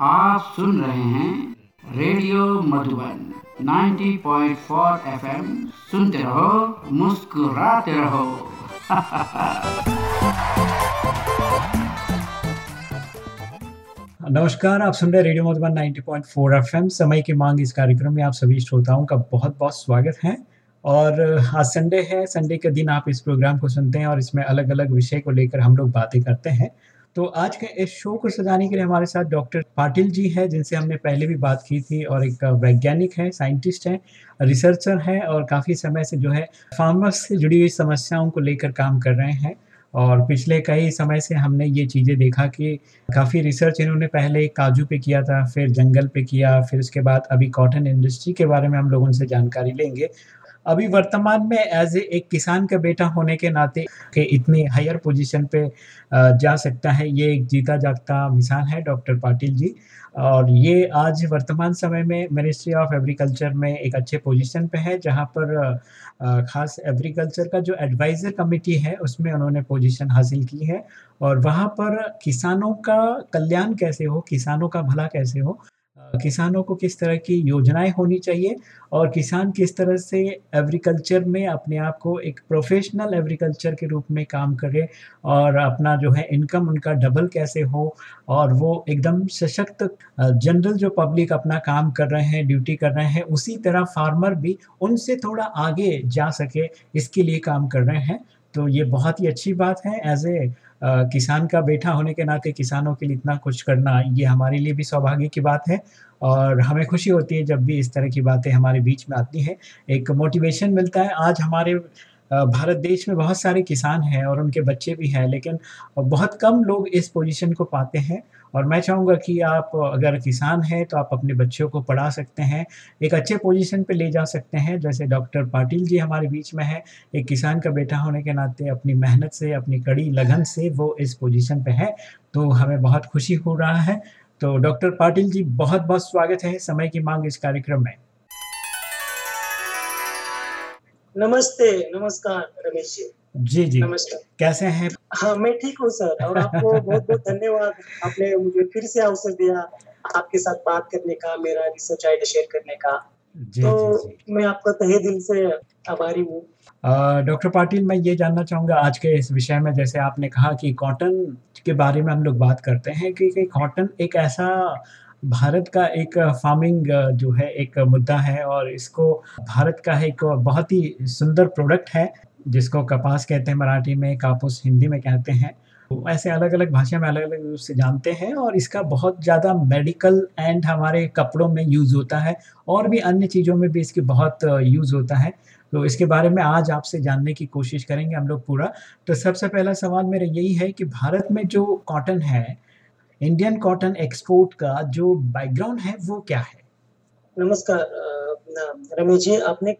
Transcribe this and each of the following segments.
आप सुन रहे हैं रेडियो मधुबन 90.4 एफएम। सुनते रहो, मुस्कुराते रहो। नमस्कार, आप सुन रहे रेडियो मधुबन 90.4 एफएम। समय की मांग इस कार्यक्रम में आप सभी श्रोताओं का बहुत बहुत स्वागत है। और आज संडे है, संडे के दिन आप इस प्रोग्राम को सुनते हैं और इसमें अलग अलग विषय को लेकर हम लोग बातें करते हैं। तो आज के इस शो को सजाने के लिए हमारे साथ डॉक्टर पाटिल जी है, जिनसे हमने पहले भी बात की थी और एक वैज्ञानिक है साइंटिस्ट हैं रिसर्चर हैं और काफ़ी समय से जो है फार्मर्स से जुड़ी हुई समस्याओं को लेकर काम कर रहे हैं। और पिछले कई समय से हमने ये चीज़ें देखा कि काफ़ी रिसर्च इन्होंने पहले काजू पे किया था, फिर जंगल पे किया, फिर उसके बाद अभी कॉटन इंडस्ट्री के बारे में हम लोग उनसे जानकारी लेंगे। अभी वर्तमान में एज ए, एक किसान का बेटा होने के नाते के इतनी हायर पोजीशन पे जा सकता है, ये एक जीता जागता मिसाल है डॉक्टर पाटिल जी। और ये आज वर्तमान समय में मिनिस्ट्री ऑफ़ एग्रीकल्चर में एक अच्छे पोजीशन पे है, जहाँ पर खास एग्रीकल्चर का जो एडवाइज़र कमेटी है, उसमें उन्होंने पोजीशन हासिल की है। और वहाँ पर किसानों का कल्याण कैसे हो, किसानों का भला कैसे हो किसानों को किस तरह की योजनाएँ होनी चाहिए और किसान किस तरह से एग्रीकल्चर में अपने आप को एक प्रोफेशनल एग्रीकल्चर के रूप में काम करे और अपना जो है इनकम उनका डबल कैसे हो और वो एकदम सशक्त जनरल जो पब्लिक अपना काम कर रहे हैं ड्यूटी कर रहे हैं, उसी तरह फार्मर भी उनसे थोड़ा आगे जा सके, इसके लिए काम कर रहे हैं। तो ये बहुत ही अच्छी बात है एज ए किसान का बेटा होने के नाते किसानों के लिए इतना कुछ करना, ये हमारे लिए भी सौभाग्य की बात है और हमें खुशी होती है जब भी इस तरह की बातें हमारे बीच में आती हैं। एक मोटिवेशन मिलता है। आज हमारे भारत देश में बहुत सारे किसान हैं और उनके बच्चे भी हैं, लेकिन बहुत कम लोग इस पोजीशन को पाते हैं। और मैं चाहूँगा कि आप अगर किसान हैं तो आप अपने बच्चों को पढ़ा सकते हैं, एक अच्छे पोजीशन पे ले जा सकते हैं। जैसे डॉक्टर पाटिल जी हमारे बीच में है, एक किसान का बेटा होने के नाते अपनी मेहनत से, अपनी कड़ी लगन से वो इस पोजीशन पे है तो हमें बहुत खुशी हो रहा है। तो डॉक्टर पाटिल जी बहुत बहुत स्वागत है। समय की मांग इस कार्यक्रम में। नमस्ते नमस्कार रमेश जी। जी जी। नमस्कार। कैसे हैं? हाँ मैं ठीक हूँ सर। और आपको बहुत बहुत धन्यवाद। आपने मुझे फिर से अवसर दिया आपके साथ बात करने का मेरा रिसर्च आइडिया शेयर करने का। जी, तो जी, जी. मैं आपका तहे दिल से आभारी हूँ। डॉक्टर पाटिल मैं ये जानना चाहूँगा आज के इस विषय में जैसे आपने कहा कि कॉटन के बारे में हम लोग बात करते हैं कि, कि कॉटन एक ऐसा भारत का एक फ़ार्मिंग जो है, एक मुद्दा है और इसको भारत का एक बहुत ही सुंदर प्रोडक्ट है, जिसको कपास कहते हैं मराठी में, कापूस हिंदी में कहते हैं। ऐसे अलग अलग भाषा में अलग अलग रूप से जानते हैं और इसका बहुत ज़्यादा मेडिकल एंड हमारे कपड़ों में यूज़ होता है और भी अन्य चीज़ों में भी इसकी बहुत यूज़ होता है। तो इसके बारे में आज आपसे जानने की कोशिश करेंगे हम लोग पूरा। तो सबसे पहला सवाल मेरा यही है कि भारत में जो कॉटन है इंडियन कॉटन एक्सपोर्ट का जो बैकग्राउंड है वो क्या है? नमस्कार रमेश जी आपने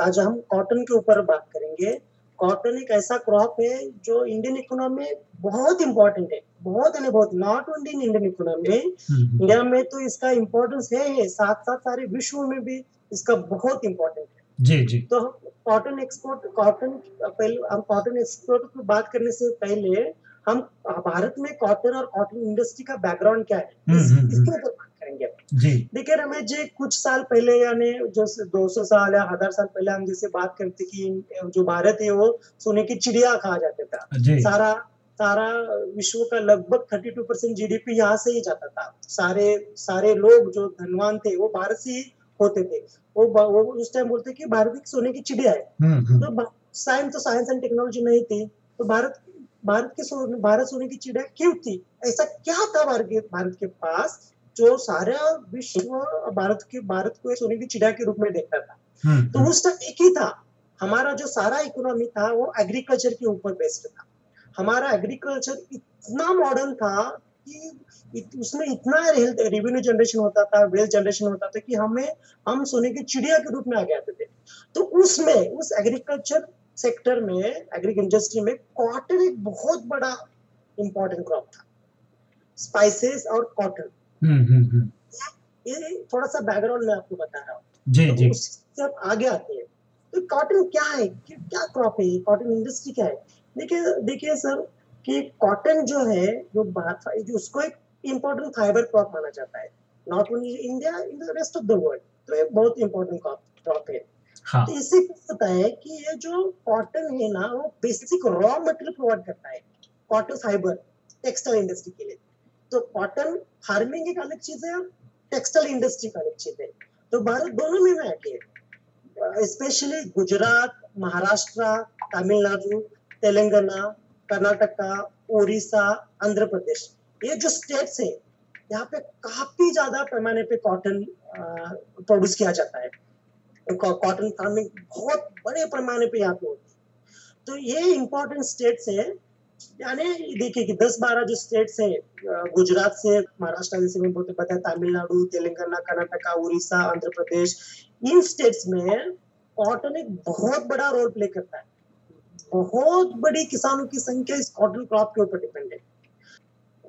आज हम कॉटन के ऊपर बात करेंगे। कॉटन एक ऐसा क्रॉप है जो इंडियन इकोनॉमी में बहुत इंपॉर्टेंट है बहुत है बहुत not only in Indian economy में इंडिया में तो इसका इम्पोर्टेंस है साथ साथ सारे विश्व में भी इसका बहुत इम्पोर्टेंट है। जी जी। तो कॉटन एक्सपोर्ट कॉटन पहले हम कॉटन एक्सपोर्ट की बात करने से पहले हम भारत में कॉटन और कॉटन इंडस्ट्री का बैकग्राउंड क्या है? हम्म, इस, हम्म, इसके ऊपर बात करेंगे देखिए रमेश जी कुछ साल पहले यानी जो 200 साल या हज़ार साल पहले हम जैसे बात करते कि जो भारत है वो सोने की चिड़िया कहा जाता था। सारा सारा विश्व का लगभग 32 परसेंट जीडीपी यहाँ से ही जाता था। सारे सारे लोग जो धनवान थे वो भारत से ही होते थे। वो वो उस टाइम बोलते कि भारत एक सोने की चिड़िया है। हम्म, तो साइंस तो साइंस एंड टेक्नोलॉजी नहीं थी। तो भारत भारत के सोने भारत सोने की चिड़िया क्यों थी? ऐसा क्या था भारत के भारत के पास जो सारा विश्व भारत के भारत को सोने की चिड़िया के रूप में देखता था? हम्म, तो हम्म। उस टाइम एक ही था। हमारा जो सारा इकोनॉमी था वो एग्रीकल्चर के ऊपर बेस्ड था। हमारा एग्रीकल्चर इतना मॉडर्न था कि इत, उसमें इतना रेवेन्यू जनरेशन होता था वेल्थ जनरेशन होता था कि हमें हम सोने की चिड़िया के रूप में आगे आते थे। तो उसमें उस एग्रीकल्चर सेक्टर में एग्रीक इंडस्ट्री में कॉटन एक बहुत बड़ा इंपॉर्टेंट क्रॉप था। स्पाइसेस और कॉटन हम्म, हम्म, हम्म। ये थोड़ा सा बैकग्राउंड मैं आपको बता रहा हूँ। जी तो जी। आगे आते हैं तो कॉटन क्या है? क्या क्रॉप है कॉटन इंडस्ट्री क्या है? देखिए देखिए सर कि कॉटन जो है जो बात जो उसको एक इम्पोर्टेंट फाइबर क्रॉप माना जाता है। Not only India in the rest of the world तो ये बहुत इम्पोर्टेंट क्रॉप है। हाँ. तो इससे क्या होता है कि ये जो कॉटन है ना, वो बेसिक रॉ मटेरियल प्रोवाइड करता है कॉटन फाइबर टेक्सटाइल इंडस्ट्री के लिए। तो कॉटन फ़ार्मिंग एक अलग चीज़ है और टेक्सटाइल इंडस्ट्री का अलग चीज़ है। तो भारत दोनों में में आगे स्पेशली गुजरात, महाराष्ट्र, तमिलनाडु, तेलंगाना, कर्नाटका, उड़ीसा, आंध्र प्रदेश, ये जो स्टेट्स है, यहाँ पे काफ़ी ज़्यादा पैमाने पे कॉटन प्रोड्यूस किया जाता है। कॉटन फ़ार्मिंग बहुत बड़े पैमाने पे यहाँ पे होती है। तो ये इम्पोर्टेंट स्टेट्स है यानी देखिए कि 10 12 जो स्टेट्स है गुजरात से महाराष्ट्र जैसे मैं बोलते बताया तमिलनाडु तेलंगाना कर्नाटका उड़ीसा आंध्र प्रदेश इन स्टेट्स में कॉटन एक बहुत बड़ा रोल प्ले करता है। बहुत बड़ी किसानों की संख्या इस कॉटन क्रॉप के ऊपर डिपेंड है।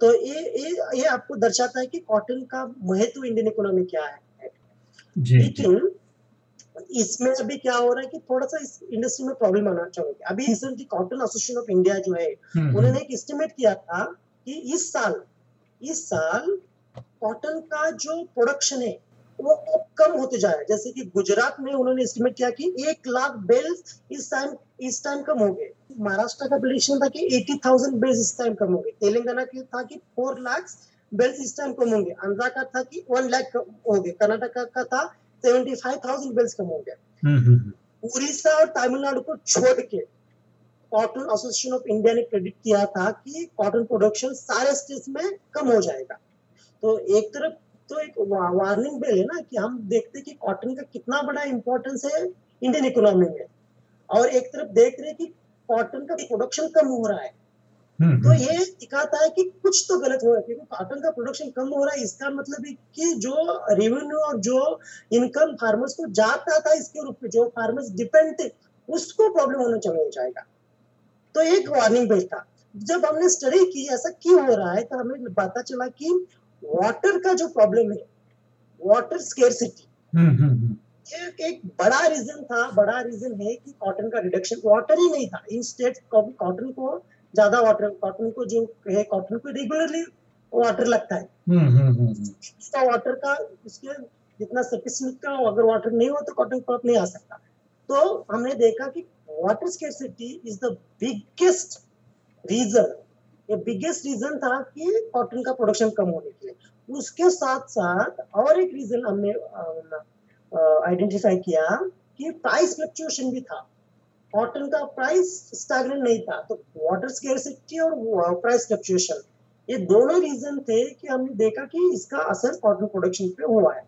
तो ये ये ये आपको दर्शाता है कि कॉटन का महत्व इंडियन इकोनॉमी क्या है। लेकिन इसमें अभी क्या हो रहा है कि थोड़ा सा इस इंडस्ट्री में प्रॉब्लम आना चाहिए अभी recently cotton association of India जो है हम्म, हम्म। उन्होंने एक एस्टिमेट किया था कि इस साल इस साल कॉटन का जो प्रोडक्शन है वो कम होते जा रहा है। जैसे कि गुजरात में उन्होंने एस्टिमेट किया कि एक लाख बेल्स इस टाइम इस टाइम कम हो गए। महाराष्ट्र का प्रिडिक्शन था कि एटी थाउज़ेंड बेल्स इस टाइम कम हो गए। तेलंगाना की था कि फोर लाख बेल्स इस टाइम कम होंगे। आंध्रा का था कि वन लाख हो गए। कर्नाटक का था सेवेंटी फाइव थाउज़ेंड बेल्स कम हो गए हम्म, हम्म, हम्म। उड़ीसा और तमिलनाडु को छोड़ के कॉटन एसोसिएशन ऑफ़ इंडिया ने प्रेडिक्ट किया था कि कॉटन प्रोडक्शन सारे स्टेट्स में कम हो जाएगा। तो एक तरफ़ तो एक वार्निंग बेल है ना कि हम देखते कि कॉटन का कितना बड़ा इंपॉर्टेंस है इंडियन इकोनॉमी में। और एक तरफ़ देख रहे कि कॉटन का प्रोडक्शन कम हो रहा है। तो हम्म। ये दिखाता है कि कुछ तो गलत हो रहा है क्योंकि कॉटन का प्रोडक्शन कम हो रहा है इसका मतलब है कि जो रेवेन्यू और जो इनकम फार्मर्स को जाता था इसके रूप में जो फार्मर्स डिपेंड थे उसको प्रॉब्लम होना हो जाएगा। तो एक वार्निंग बेल था। जब हमने स्टडी की ऐसा क्यों हो रहा है तो हमें पता चला कि वाटर का जो प्रॉब्लम है वाटर स्केरसिटी एक एक बड़ा रीजन था बड़ा रीजन है कि कॉटन का रिडक्शन वाटर ही नहीं था। इन स्टेट कॉटन को ज़्यादा वाटर कॉटन को जो है कॉटन को रेगुलरली वाटर लगता है। इसका हम्म, वाटर हम्म, हम्म, का उसके जितना सफिशियंट का अगर वाटर नहीं हो तो कॉटन क्रॉप नहीं आ सकता। तो हमने देखा कि water scarcity is the biggest reason ये बिगेस्ट रीजन था कि कॉटन का प्रोडक्शन कम होने के लिए। उसके साथ साथ और एक रीजन हमने आइडेंटिफाई किया कि प्राइस फ्लक्चुएशन भी था। कॉटन का प्राइस स्टैगनेंट नहीं था तो वाटर स्केरसिटी और प्राइस फ्लक्चुएशन ये दोनों रीजन थे कि हमने देखा कि इसका असर कॉटन प्रोडक्शन पे हुआ है।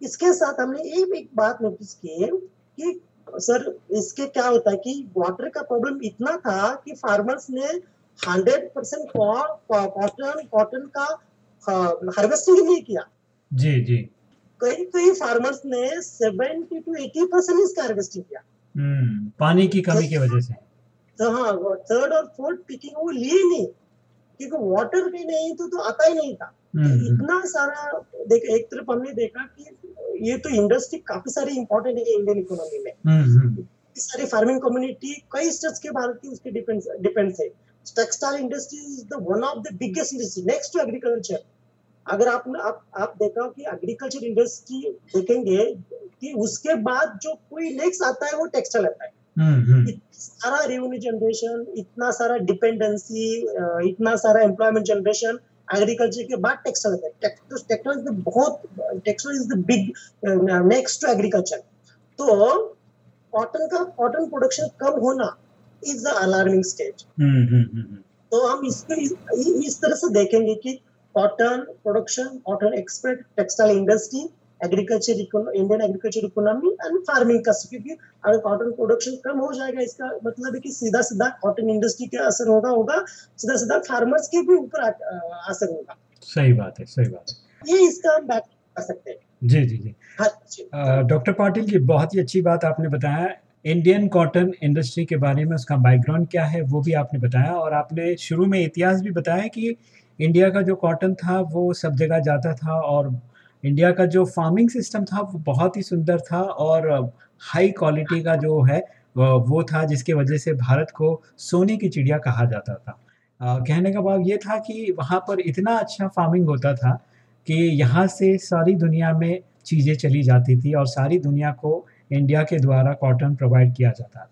इसके साथ हमने एक एक बात नोटिस की कि सर इसके क्या होता है कि वाटर का प्रॉब्लम इतना था कि फार्मर्स ने हंड्रेड परसेंट कॉटन कॉटन का हार्वेस्टिंग नहीं किया। जी जी। कई कई फार्मर्स ने सेवेंटी टू एटी परसेंट इसका हार्वेस्टिंग किया। पानी की कमी की वजह से। तो हाँ थर्ड और फोर्थ पिकिंग वो लिए नहीं क्योंकि वाटर भी नहीं तो, तो आता ही नहीं था। हम्म, तो हम्म। इतना सारा देख एक तरफ़ हमने देखा कि ये तो इंडस्ट्री काफ़ी सारी इंपॉर्टेंट है इंडियन इकोनॉमी में। हम्म, सारी फ़ार्मिंग कम्युनिटी कई स्टेट्स के भारत की उसके डिपेंड डिपेंड्स है। Textile industry is the one of the biggest industry next to agriculture अगर आपने आप आप देखा कि एग्रीकल्चर इंडस्ट्री देखेंगे कि उसके बाद जो कोई नेक्स्ट आता है वो टेक्सटाइल आता है। सारा रेवेन्यू जनरेशन इतना सारा डिपेंडेंसी इतना सारा एम्प्लॉयमेंट जनरेशन एग्रीकल्चर के बाद टेक्सटाइल है। टेक्सटाइल इज़ द बहुत textile is the big next to agriculture तो कॉटन का कॉटन प्रोडक्शन कम होना इज़ द अलार्मिंग स्टेज तो हम इसको इस, इस तरह से देखेंगे कि cotton production cotton expert textile industry agriculture Indian agriculture economy and farming का क्योंकि अगर कॉटन प्रोडक्शन कम हो जाएगा इसका मतलब है कि सीधा सीधा कॉटन इंडस्ट्री का असर होगा होगा सीधा सीधा फार्मर्स के भी ऊपर असर होगा। सही बात है सही बात है। ये इसका हम बैक कर सकते हैं। जी जी जी। हाँ डॉक्टर पाटिल जी बहुत ही अच्छी बात आपने बताया। इंडियन कॉटन इंडस्ट्री के बारे में उसका बैकग्राउंड क्या है वो भी आपने बताया और आपने शुरू में इतिहास भी बताया कि इंडिया का जो कॉटन था वो सब जगह जाता था और इंडिया का जो फ़ार्मिंग सिस्टम था, वो बहुत ही सुंदर था और हाई क्वालिटी का जो है, वो था जिसके वजह से भारत को सोने की चिड़िया कहा जाता था। कहने का भाव ये था कि वहाँ पर इतना अच्छा फ़ार्मिंग होता था कि यहाँ से सारी दुनिया में चीज़ें चली जाती थी और सारी दुनिया को इंडिया के द्वारा कॉटन प्रोवाइड किया जाता था।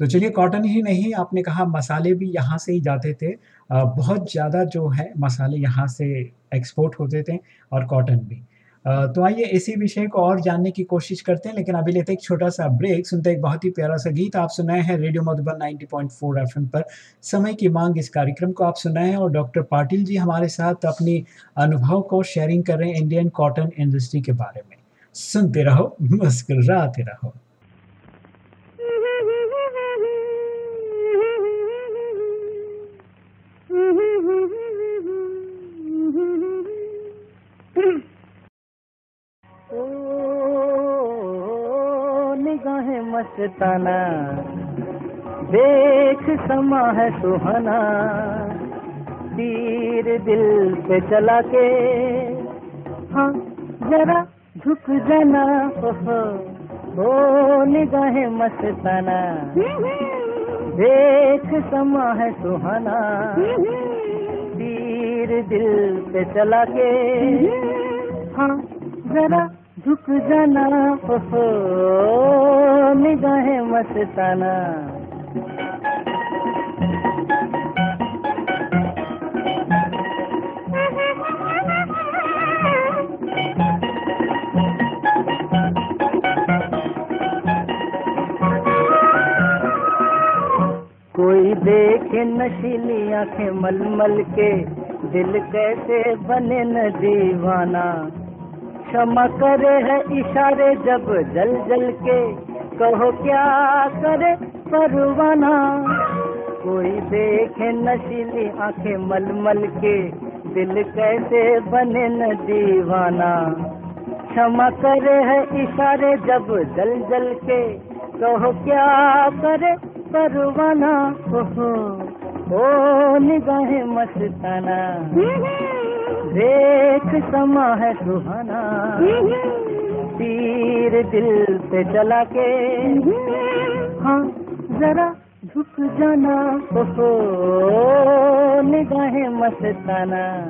तो चलिए कॉटन ही नहीं, आपने कहा मसाले भी यहाँ से ही जाते थे। बहुत ज़्यादा जो है मसाले यहाँ से एक्सपोर्ट होते थे और कॉटन भी। तो आइए इसी विषय को और जानने की कोशिश करते हैं, लेकिन अभी लेते एक छोटा सा ब्रेक। सुनते एक बहुत ही प्यारा सा गीत। आप सुनाए हैं रेडियो मधुबन 90.4 एफएम पर। समय की मांग इस कार्यक्रम को आप सुनाए हैं और डॉक्टर पाटिल जी हमारे साथ अपनी अनुभव को शेयरिंग कर रहे हैं इंडियन कॉटन इंडस्ट्री के बारे में। सुनते रहो, मुस्कुराते रहो। मस्ताना देख समा है सुहाना। तीर दिल पे चला के। हाँ जरा झुक जाना। हो ओ निगाहें मस्ताना। देख समा है सुहाना। तीर दिल पे चला के। हाँ जरा झुक जाना हो निगाहें मस्ताना। कोई देखे नशीली आँखें मलमल के, दिल कैसे बने न दीवाना। क्षमा करे है इशारे जब जल जल के। कहो, क्या करे परवाना? कोई देखे नशीली आँखें मल मल के। दिल कैसे बने न दीवाना? क्षमा करे है इशारे जब जल जल के। कहो, क्या करे परवाना? ओ निगाहें मस्ताना। देख समा है सुहाना। तीर दिल पे चला के। हाँ जरा झुक जाना। हो निगाहें मस्ताना।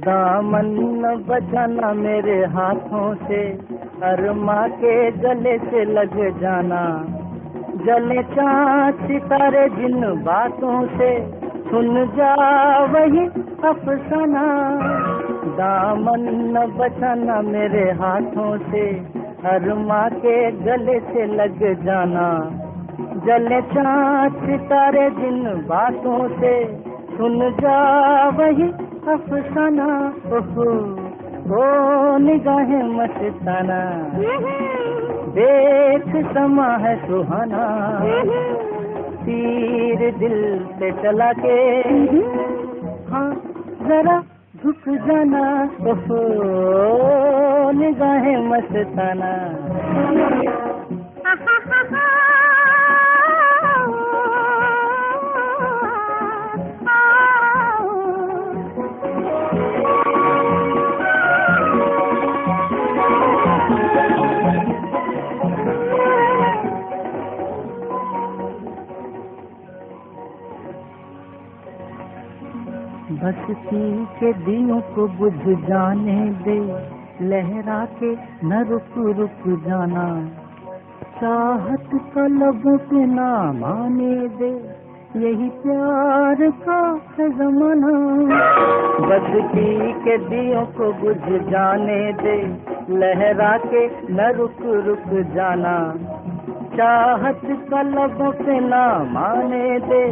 दामन बचाना मेरे हाथों से। अरमा के गले से लग जाना। जले चाँद सितारे जिन बातों से। सुन जा वही अफसाना। दामन न बचाना मेरे हाथों से। अरमा के गले से लग जाना। जले चाँद सितारे जिन बातों से। सुन जा वही अफसाना ओहो ओ निगाहें मस्ताना। देख समा है सुहाना। तीर दिल से चला के। हाँ जरा झुक जाना ओहो निगाहें मस्ताना। बस्ती के दिनों को बुझ जाने दे। लहरा के न रुक रुक जाना। चाहत का लबों पे ना माने दे। यही प्यार का है जमाना। बदकी के दियों को बुझ जाने दे। लहरा के न रुक रुक जाना। चाहत का लबों पे ना माने दे।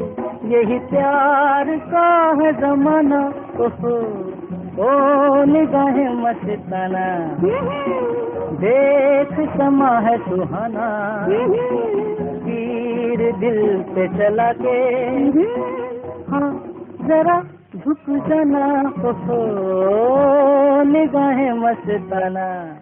यही प्यार का है जमाना। ओहो, ओ निगाहें मस्ताना देख समा है सुहाना। तीर दिल पे चला के। हाँ जरा झुक जाना। ओहो, निगाहें मस्ताना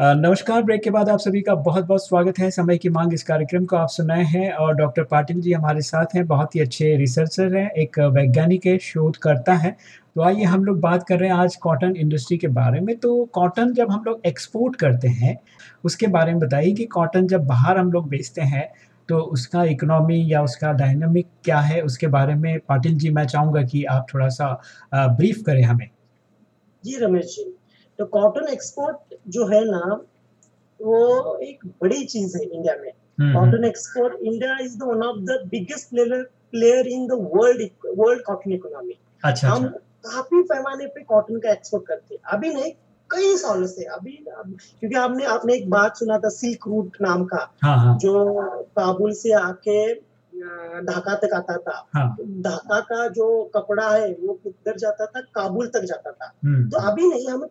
नमस्कार, ब्रेक के बाद आप सभी का बहुत बहुत स्वागत है। समय की मांग इस कार्यक्रम को आप सुनाए हैं और डॉक्टर पाटिल जी हमारे साथ हैं। बहुत ही अच्छे रिसर्चर हैं, एक वैज्ञानिक है, शोधकर्ता है। तो आइए हम लोग बात कर रहे हैं आज कॉटन इंडस्ट्री के बारे में। तो कॉटन जब हम लोग एक्सपोर्ट करते हैं, उसके बारे में बताइए कि कॉटन जब बाहर हम लोग बेचते हैं तो उसका इकोनॉमी या उसका डायनामिक क्या है? उसके बारे में पाटिल जी, मैं चाहूँगा कि आप थोड़ा सा ब्रीफ करें हमें। जी, रमेश जी। तो कॉटन एक्सपोर्ट जो है ना वो एक बड़ी चीज़ है इंडिया में। Cotton export India is the one of the biggest player player in the world world cotton economy अच्छा हम काफ़ी पैमाने पे कॉटन का एक्सपोर्ट करते हैं। अभी नहीं कई सालों से। अभी क्योंकि आपने आपने एक बात सुना था सिल्क रूट नाम का हाँ, हाँ. जो काबुल से आके ढाका तक आता था हाँ. ढाका का जो कपड़ा है वो किधर जाता था काबुल तक जाता था हम्म। तो अभी नहीं हम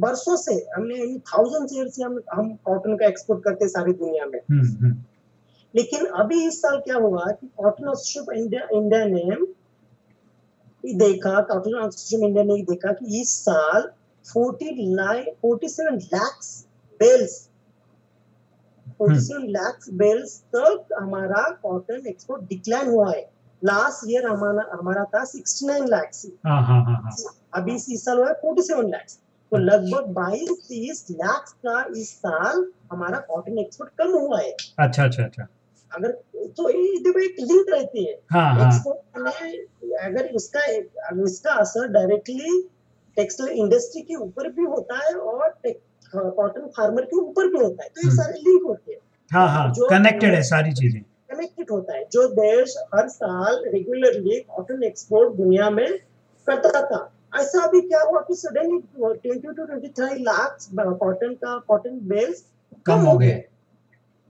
बरसों से हमने थाउज़ेंड ईयर से हम हम कॉटन का एक्सपोर्ट करते सारी दुनिया में हम्म, हम्म। लेकिन अभी इस साल क्या हुआ कि कॉटन ऑफ़ इंडिया इंडिया ने देखा कॉटन ऑफ़ इंडिया ने देखा कि इस साल forty line forty seven lakhs bales seven lakhs bales तक हमारा कॉटन एक्सपोर्ट डिक्लाइन हुआ है। लास्ट ईयर हमारा हमारा था सिक्सटी नाइन लैक्स हाँ हाँ हाँ। अभी इस साल हुआ है फोर्टी सेवन लैक्स तो लगभग बाईस तीस लाख का इस साल हमारा कॉटन एक्सपोर्ट कम हुआ है। अच्छा अच्छा अच्छा। अगर तो ये देखो एक लिंक रहती है। हाँ हाँ। एक्सपोर्ट में अगर इसका अगर इसका असर डायरेक्टली टेक्सटाइल इंडस्ट्री के ऊपर भी होता है और कॉटन फार्मर के ऊपर भी होता है तो ये हम्म। सारे लिंक होते हैं। हाँ हाँ कनेक्टेड है सारी चीज़ें। कनेक्टेड होता है जो देश हर साल रेगुलरली कॉटन एक्सपोर्ट दुनिया में करता था। ऐसा अभी क्या हुआ कि suddenly twenty two twenty three lakh cotton का कॉटन बेल्स कम हो गए।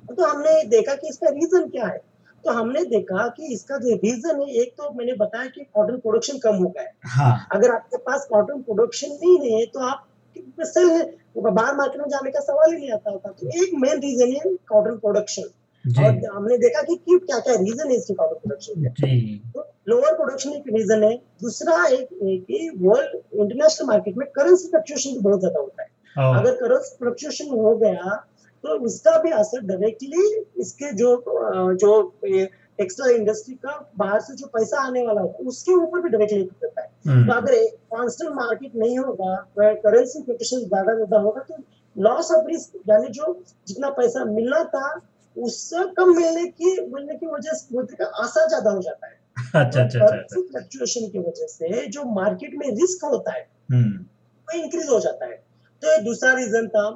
तो हमने देखा कि इसका रीजन क्या है? तो हमने देखा कि इसका जो रीजन है एक तो मैंने बताया कि कॉटन प्रोडक्शन कम हो गया है। हाँ। अगर आपके पास कॉटन प्रोडक्शन नहीं है तो आप सेल बाहर मार्केट में जाने का सवाल ही नहीं आता होता। तो एक मेन रीजन है कॉटन प्रोडक्शन और हमने देखा कि क्यों क्या क्या रीजन है इसके कॉटन प्रोडक्शन के। लोअर प्रोडक्शन एक रीजन है। दूसरा एक है कि वर्ल्ड इंटरनेशनल मार्केट में करेंसी फ्लक्चुएशन भी बहुत ज़्यादा होता है। अगर करेंसी फ्लक्चुएशन हो गया तो उसका भी असर डायरेक्टली इसके जो जो टेक्सटाइल इंडस्ट्री का बाहर से जो पैसा आने वाला होता है उसके ऊपर भी डायरेक्टली इफ़ेक्ट होता है। तो हम्म, अगर कांस्टेंट मार्केट नहीं होगा करेंसी फ्लक्चुएशन ज़्यादा ज़्यादा होगा तो लॉस ऑफ़ रिस्क यानी जो जितना पैसा मिलना था उससे कम मिलने की मिलने की वजह से वजह का आशा ज़्यादा हो जाता है। अच्छा अच्छा अच्छा अच्छा। फ्लक्चुएशन की वजह से जो मार्केट में रिस्क होता है हम्म, वो इंक्रीज हो जाता है। तो दूसरा रीजन था।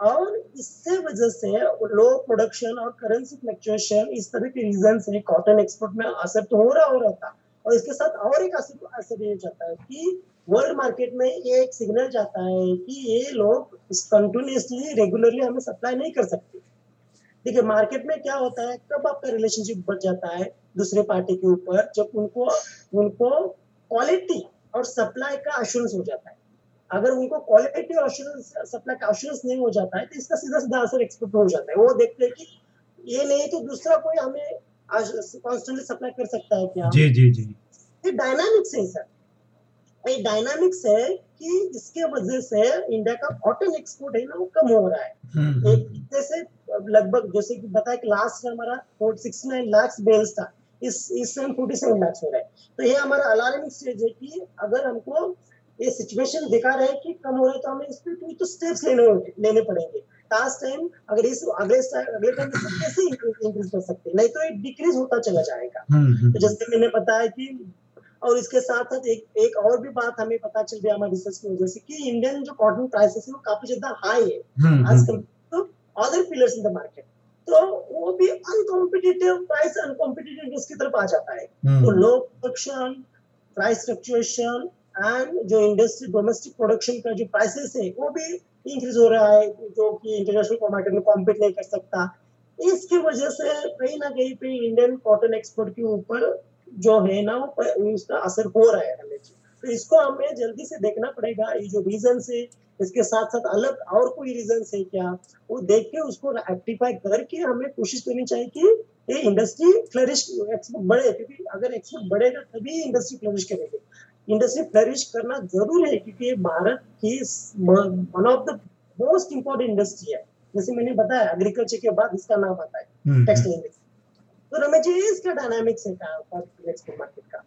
और इससे वजह से लो प्रोडक्शन और करेंसी फ्लक्चुएशन इस तरह के रीजन से कॉटन एक्सपोर्ट में असर तो हो रहा हो रहा था। और इसके साथ और एक असर असर ये जाता है कि वर्ल्ड मार्केट में ये एक सिग्नल जाता है कि ये लोग कंटिन्यूसली रेगुलरली हमें सप्लाई नहीं कर सकते। देखिए मार्केट में क्या होता है, कब आपका रिलेशनशिप बढ़ जाता है दूसरे पार्टी के ऊपर, जब उनको उनको क्वालिटी और सप्लाई का अश्योरेंस हो जाता है। अगर उनको क्वालिटी अश्योरेंस सप्लाई का अश्योरेंस नहीं हो जाता है तो इसका सीधा सीधा असर एक्सपोर्ट हो जाता है। वो देखते हैं कि ये नहीं तो दूसरा कोई हमें कॉन्स्टेंटली सप्लाई कर सकता है क्या? जी जी जी। ये डायनामिक्स है सर। ये डायनामिक्स है कि इसके वजह से इंडिया का कॉटन एक्सपोर्ट है ना वो कम हो रहा है। हम्म, एक जैसे लगभग जैसे कि बताया कि लास्ट हमारा सिक्सटी नाइन लाख बेल्स था। इस इस टाइम फोर्टी सेवन लाख हो रहा है। तो ये हमारा अलार्मिंग स्टेज है कि अगर हमको ये सिचुएशन दिखा रहे हैं कि कम हो रहा है तो हमें इस पर कोई तो स्टेप्स लेने लेने पड़ेंगे। लास्ट टाइम अगर इस अगले अगले टाइम कैसे इंक्रीज कर सकते हैं? नहीं तो ये डिक्रीज होता चला जाएगा। हम्म, हम्म, तो जैसे मैंने बताया कि और इसके साथ साथ एक एक और भी बात हमें पता चल गया हमारे रिसर्च की वजह से कि इंडियन जो कॉटन प्राइसेस है वो काफ़ी ज़्यादा हाई है। हम्म, हम्म, कल तो other pillars in the market तो वो भी अनकॉम्पिटिटिव प्राइस अनकॉम्पिटिटिव की तरफ़ आ जाता है. तो low production price fluctuation and जो इंडस्ट्री डोमेस्टिक प्रोडक्शन का जो प्राइसेस है, वो भी इंक्रीज हो रहा है, जो कि इंटरनेशनल मार्केट में कॉम्पीट नहीं कर सकता। इसकी वजह से कहीं ना कहीं पे इंडियन कॉटन एक्सपोर्ट के ऊपर जो है ना उसका असर हो रहा है हमें। तो इसको हमें जल्दी से देखना पड़ेगा, ये जो रीजन है, इसके साथ साथ अलग और कोई रीजन है क्या, वो देख के उसको रेक्टिफाई करके हमें कोशिश करनी चाहिए कि ये इंडस्ट्री फ्लरिश एक्सपोर्ट बढ़े, क्योंकि अगर एक्सपोर्ट बढ़ेगा तभी इंडस्ट्री फ्लरिश करेगी। इंडस्ट्री फ्लरिश करना ज़रूर है क्योंकि भारत की one of the most important industry है। जैसे मैंने बताया एग्रीकल्चर के बाद इसका नाम आता है टेक्सटाइल हम्म, इंडस्ट्री हम्म। तो रमेश जी इसका डायनामिक्स है एक्सपोर्ट मार्केट का?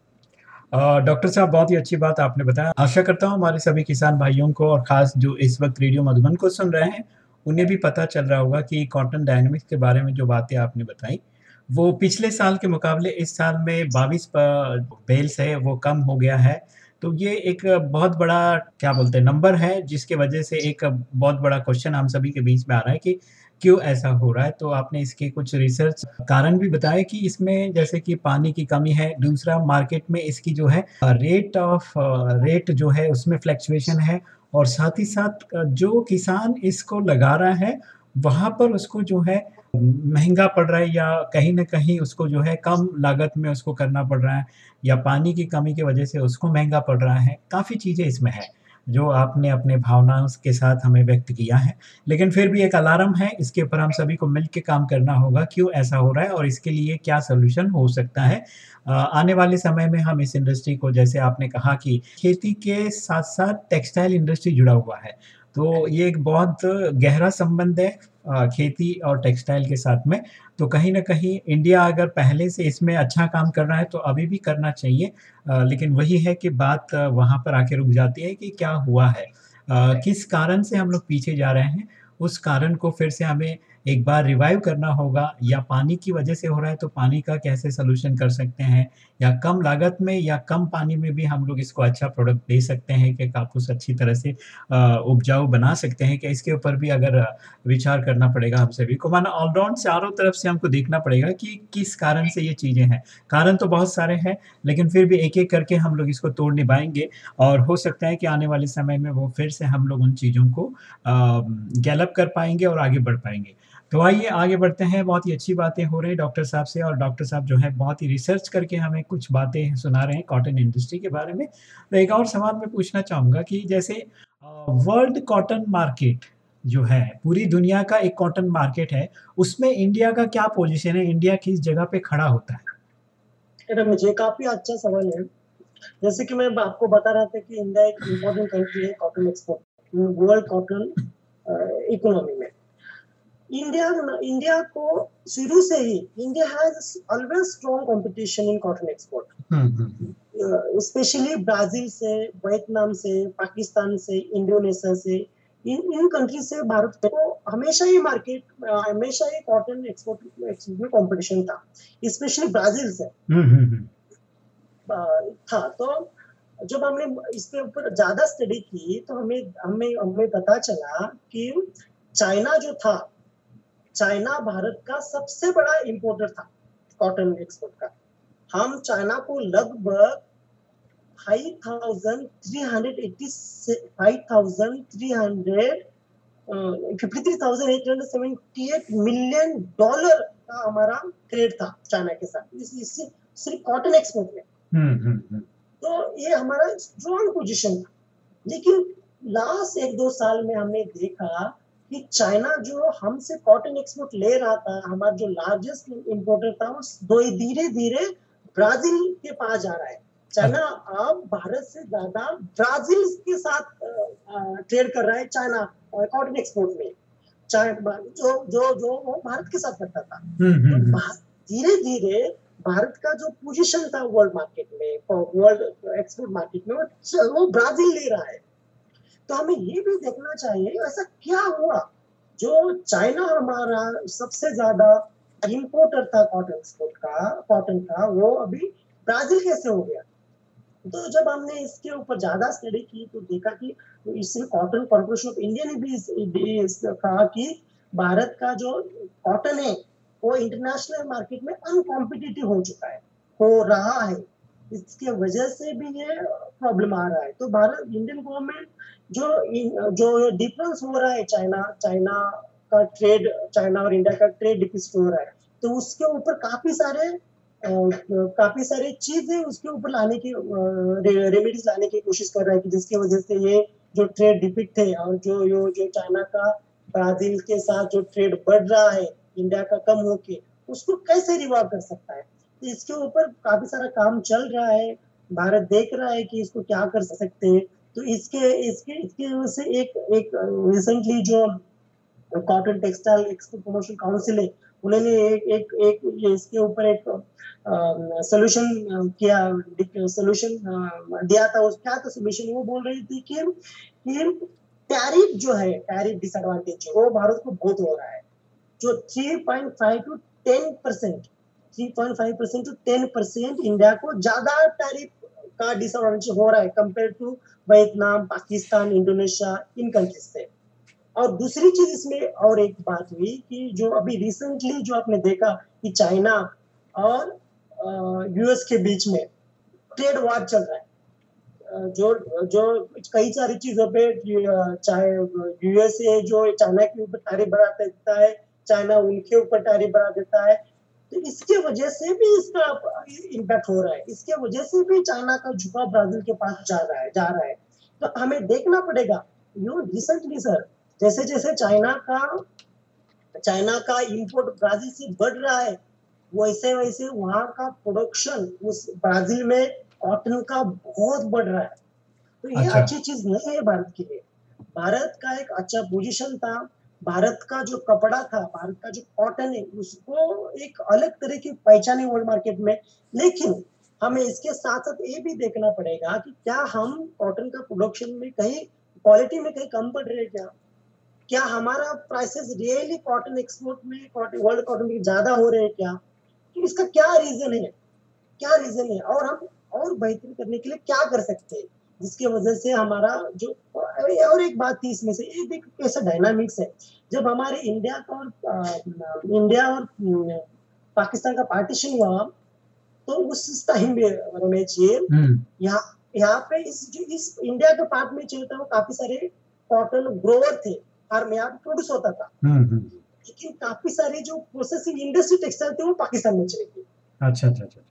डॉक्टर साहब बहुत ही अच्छी बात आपने बताया। आशा करता हूँ हमारे सभी किसान भाइयों को और खास जो इस वक्त रेडियो मधुबन को सुन रहे हैं उन्हें भी पता चल रहा होगा कि कॉटन डायनेमिक्स के बारे में जो बातें आपने बताई वो पिछले साल के मुकाबले इस साल में बाईस बेल्स है, वो कम हो गया है। तो ये एक बहुत बड़ा, क्या बोलते हैं, नंबर है, जिसके वजह से एक बहुत बड़ा क्वेश्चन हम सभी के बीच में आ रहा है कि क्यों ऐसा हो रहा है। तो आपने इसके कुछ रिसर्च कारण भी बताया कि इसमें जैसे कि पानी की कमी है, दूसरा मार्केट में इसकी जो है, रेट ऑफ़, रेट जो है, उसमें फ्लैक्चुएशन है और साथ ही साथ जो किसान इसको लगा रहा है, वहाँ पर उसको जो है महँगा पड़ रहा है या कहीं ना कहीं उसको जो है कम लागत में उसको करना पड़ रहा है या पानी की कमी की वजह से उसको महँगा पड़ रहा है, काफ़ी चीज़ें इसमें है जो आपने अपने भावनाओं के साथ हमें व्यक्त किया है। लेकिन फिर भी एक अलार्म है, इसके ऊपर हम सभी को मिल के काम करना होगा, क्यों ऐसा हो रहा है और इसके लिए क्या सोल्यूशन हो सकता है? आने वाले समय में हम इस इंडस्ट्री को, जैसे आपने कहा कि खेती के साथ साथ टेक्सटाइल इंडस्ट्री जुड़ा हुआ है। तो ये एक बहुत गहरा संबंध है खेती और टेक्सटाइल के साथ में तो कहीं ना कहीं इंडिया अगर पहले से इसमें अच्छा काम कर रहा है तो अभी भी करना चाहिए। लेकिन वही है कि बात वहाँ पर आके रुक जाती है कि क्या हुआ है। किस कारण से हम लोग पीछे जा रहे हैं, उस कारण को फिर से हमें एक बार रिवाइव करना होगा, या पानी की वजह से हो रहा है तो पानी का कैसे सोल्यूशन कर सकते हैं या कम लागत में या कम पानी में भी हम लोग इसको अच्छा प्रोडक्ट दे सकते हैं कि कापूस अच्छी तरह से उपजाऊ बना सकते हैं कि इसके ऊपर भी अगर विचार करना पड़ेगा हम सभी को। माना ऑलराउंड चारों तरफ़ से हमको देखना पड़ेगा कि किस कारण से ये चीज़ें हैं। कारण तो बहुत सारे हैं, लेकिन फिर भी एक एक करके हम लोग इसको तोड़ निभाएँगे और हो सकता है कि आने वाले समय में वो फिर से हम लोग उन चीज़ों को गैलअप कर पाएँगे और आगे बढ़ पाएँगे। तो आइए, आगे बढ़ते हैं। बहुत ही अच्छी बातें हो रही है डॉक्टर साहब से और डॉक्टर साहब जो है बहुत ही रिसर्च करके हमें कुछ बातें सुना रहे हैं कॉटन इंडस्ट्री के बारे में। तो एक और सवाल मैं पूछना चाहूँगा कि जैसे वर्ल्ड कॉटन मार्केट जो है, पूरी दुनिया का एक कॉटन मार्केट है, उसमें इंडिया का क्या पोजिशन है? इंडिया किस जगह पे खड़ा होता है? मुझे काफ़ी अच्छा सवाल है। जैसे कि मैं आपको बता रहा था कि इंडिया एक इम्पोर्टेंट कंट्री है cotton export world cotton economy में। इंडिया इंडिया को शुरू से ही India has always strong competition in cotton export specially Brazil से वियतनाम से पाकिस्तान से इंडोनेशिया से। इन इन कंट्री से भारत को हमेशा ही मार्केट हमेशा ही कॉटन एक्सपोर्ट एक्सपोर्ट में कंपटीशन था स्पेशली ब्राज़ील से। हम्म, हम्म, हम्म। था तो जब हमने इसके ऊपर ज़्यादा स्टडी की तो हमें हमें हमें पता चला कि चाइना जो था चाइना भारत का सबसे बड़ा इंपोर्टर था कॉटन एक्सपोर्ट का। हम चाइना को लगभग five thousand three hundred eighty five thousand three hundred fifty three thousand eight hundred seventy eight million dollar का हमारा ट्रेड था चाइना के साथ। इस, सिर्फ़ कॉटन एक्सपोर्ट में। हम्म, हम्म, हम्म। तो ये हमारा स्ट्रॉन्ग पोजीशन था। लेकिन लास्ट एक दो साल में हमने देखा कि चाइना जो हमसे कॉटन एक्सपोर्ट ले रहा था हमारा जो लार्जेस्ट इम्पोर्टर था वो धीरे धीरे ब्राज़ील के पास जा रहा है। चाइना अब भारत से ज़्यादा ब्राज़ील के साथ ट्रेड कर रहा है चाइना कॉटन एक्सपोर्ट में। चाइना जो जो जो वो भारत के साथ करता था। हम्म, हम्म, तो धीरे धीरे भारत का जो पोजीशन था वर्ल्ड मार्केट में वर्ल्ड एक्सपोर्ट मार्केट में वो ब्राज़ील ले रहा है। तो हमें ये भी देखना चाहिए, ऐसा क्या हुआ? जो चाइना हमारा सबसे ज़्यादा इंपोर्टर था कॉटन एक्सपोर्ट का कॉटन का, वो अभी ब्राज़ील कैसे हो गया? तो जब हमने इसके ऊपर ज़्यादा स्टडी की तो देखा कि इससे कॉटन कॉर्पोरेशन ऑफ़ इंडिया ने भी कहा कि भारत का जो कॉटन है, वो इंटरनेशनल मार्केट में अनकॉम्पिटिटिव हो चुका है, हो रहा है। इसके वजह से भी ये प्रॉब्लम आ रहा है। तो भारत इंडियन गवर्नमेंट जो जो डिफरेंस हो रहा है चाइना चाइना का ट्रेड चाइना और इंडिया का ट्रेड डिफिसिट हो रहा है तो उसके ऊपर काफ़ी सारे काफ़ी सारे चीज़ें उसके ऊपर लाने की रेमेडीज लाने की कोशिश कर रहा है कि जिसकी वजह से ये जो ट्रेड डिफिट थे और जो यो जो चाइना का ब्राज़ील के साथ जो ट्रेड बढ़ रहा है इंडिया का कम होके, उसको कैसे रिवाइव कर सकता है? तो इसके ऊपर काफ़ी सारा काम चल रहा है, भारत देख रहा है कि इसको क्या कर सकते हैं। तो इसके इसके इसके से एक एक रिसेंटली जो cotton textile export promotion council है उन्होंने एक एक एक इसके ऊपर एक सोल्यूशन किया सोल्यूशन दिया था। उस, क्या था सोल्यूशन वो बोल रही थी कि कि टैरिफ जो है टैरिफ डिसएडवांटेज वो भारत को बहुत हो रहा है। जो 3.5 to 10 percent three point five percent to ten percent India को ज़्यादा टैरिफ का डिसएडवांटेज हो रहा है compare to Vietnam, Pakistan, Indonesia, in countries से। और दूसरी चीज़ इसमें और एक बात हुई कि जो अभी रिसेंटली जो आपने देखा कि चाइना और यूएस के बीच में ट्रेड वार चल रहा है। जो जो कई सारी चीज़ों पे चाहे यूएसए जो चाइना के ऊपर तारीफ़ बढ़ा देता है, चाइना उनके ऊपर तारीफ़ बढ़ा देता है तो इसके वजह से भी इसका इम्पैक्ट हो रहा है। इसके वजह से भी चाइना का झुकाव ब्राज़ील के पास जा रहा है जा रहा है। तो हमें देखना पड़ेगा। यू रिसेंटली सर जैसे जैसे चाइना का चाइना का इंपोर्ट ब्राज़ील से बढ़ रहा है वैसे वैसे वहाँ का प्रोडक्शन उस ब्राज़ील में कॉटन का बहुत बढ़ रहा है। तो ये अच्छा। अच्छी चीज़ नहीं है भारत के लिए। भारत का एक अच्छा पोजीशन था। भारत का जो कपड़ा था, भारत का जो कॉटन है, उसको एक अलग तरह की पहचाने वर्ल्ड मार्केट में। लेकिन हमें इसके साथ साथ ये भी देखना पड़ेगा कि क्या हम कॉटन का प्रोडक्शन में कहीं क्वालिटी में कहीं कम पड़ रहे क्या? क्या हमारा प्राइसेस रियली कॉटन एक्सपोर्ट में कॉटन वर्ल्ड कॉटन में ज़्यादा हो रहे हैं क्या? कि इसका क्या रीजन है? क्या रीजन है? और हम और बेहतर करने के लिए क्या कर सकते हैं? जिसकी वजह से हमारा जो और एक बात थी इसमें से ये देख कैसा डायनामिक्स है जब हमारे इंडिया का और इंडिया और पाकिस्तान का पार्टीशन हुआ तो उस टाइम में जी हम्म। यहाँ यहाँ पे इस जो इस इंडिया के पार्ट में चलता वो काफ़ी सारे कॉटन ग्रोवर थे फार्म यहाँ प्रोड्यूस होता था हम्म, हम्म। लेकिन काफ़ी सारे जो प्रोसेसिंग इंडस्ट्री टेक्सटाइल थे वो पाकिस्तान में चले गए अच्छा अच्छा अच्छा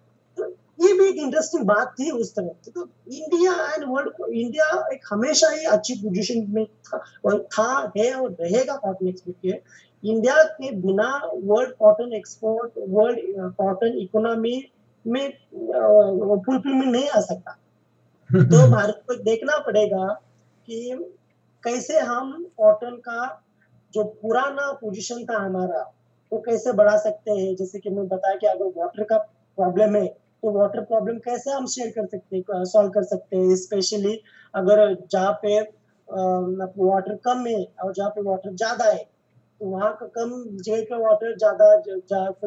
ये भी एक इंटरेस्टिंग बात थी उस की तो इंडिया एंड वर्ल्ड इंडिया एक हमेशा ही अच्छी पोजीशन में था और था है और रहेगा कॉटन एक्सपोर्ट के इंडिया के बिना world cotton export world cotton economy में फुलफिलमेंट नहीं आ सकता। तो भारत को देखना पड़ेगा कि कैसे हम कॉटन का जो पुराना पोजीशन था हमारा वो तो कैसे बढ़ा सकते हैं। जैसे कि मैं बताया कि अगर वाटर का प्रॉब्लम है तो वाटर प्रॉब्लम कैसे हम शेयर कर सकते हैं सॉल्व कर सकते हैं? स्पेशली अगर जहाँ पे वाटर कम है और जहाँ पे वाटर ज़्यादा है तो वहाँ का कम जगह पे वाटर ज़्यादा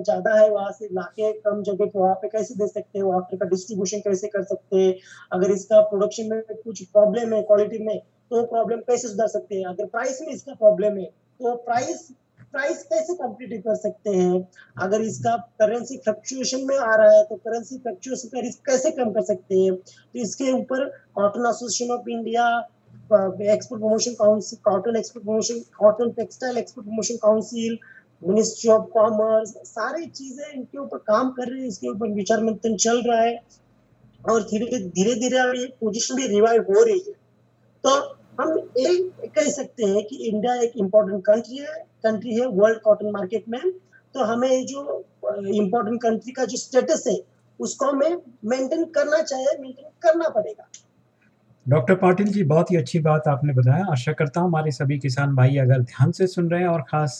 ज़्यादा है, वहाँ से लाके कम जगह पे वहाँ पे कैसे दे सकते हैं? वाटर का डिस्ट्रीब्यूशन कैसे कर सकते हैं? अगर इसका प्रोडक्शन में कुछ प्रॉब्लम है क्वालिटी में तो प्रॉब्लम कैसे सुधार सकते हैं? अगर प्राइस में इसका प्रॉब्लम है तो प्राइस प्राइस कैसे कॉम्पिटिव कर सकते हैं? अगर इसका करेंसी फ्लक्चुएशन में आ रहा है तो करेंसी फ्लक्चुएशन का रिस्क कैसे कम कर सकते हैं? तो इसके ऊपर cotton association of India export promotion council cotton export promotion cotton textile export promotion council ministry of commerce सारी चीज़ें इनके ऊपर काम कर रही है, इसके ऊपर विचार मंथन चल रहा है। और धीरे धीरे धीरे अभी पोजिशन भी रिवाइव हो रही है। तो हम एक कह सकते हैं कि इंडिया एक इम्पोर्टेंट कंट्री है कंट्री है वर्ल्ड कॉटन मार्केट में तो हमें जो इम्पोर्टेंट कंट्री का जो स्टेटस है, उसको हमें मेंटेन करना चाहिए मेंटेन करना पड़ेगा। डॉक्टर पाटिल जी, बहुत ही अच्छी बात आपने बताया। आशा करता हूँ हमारे सभी किसान भाई अगर ध्यान से सुन रहे हैं और ख़ास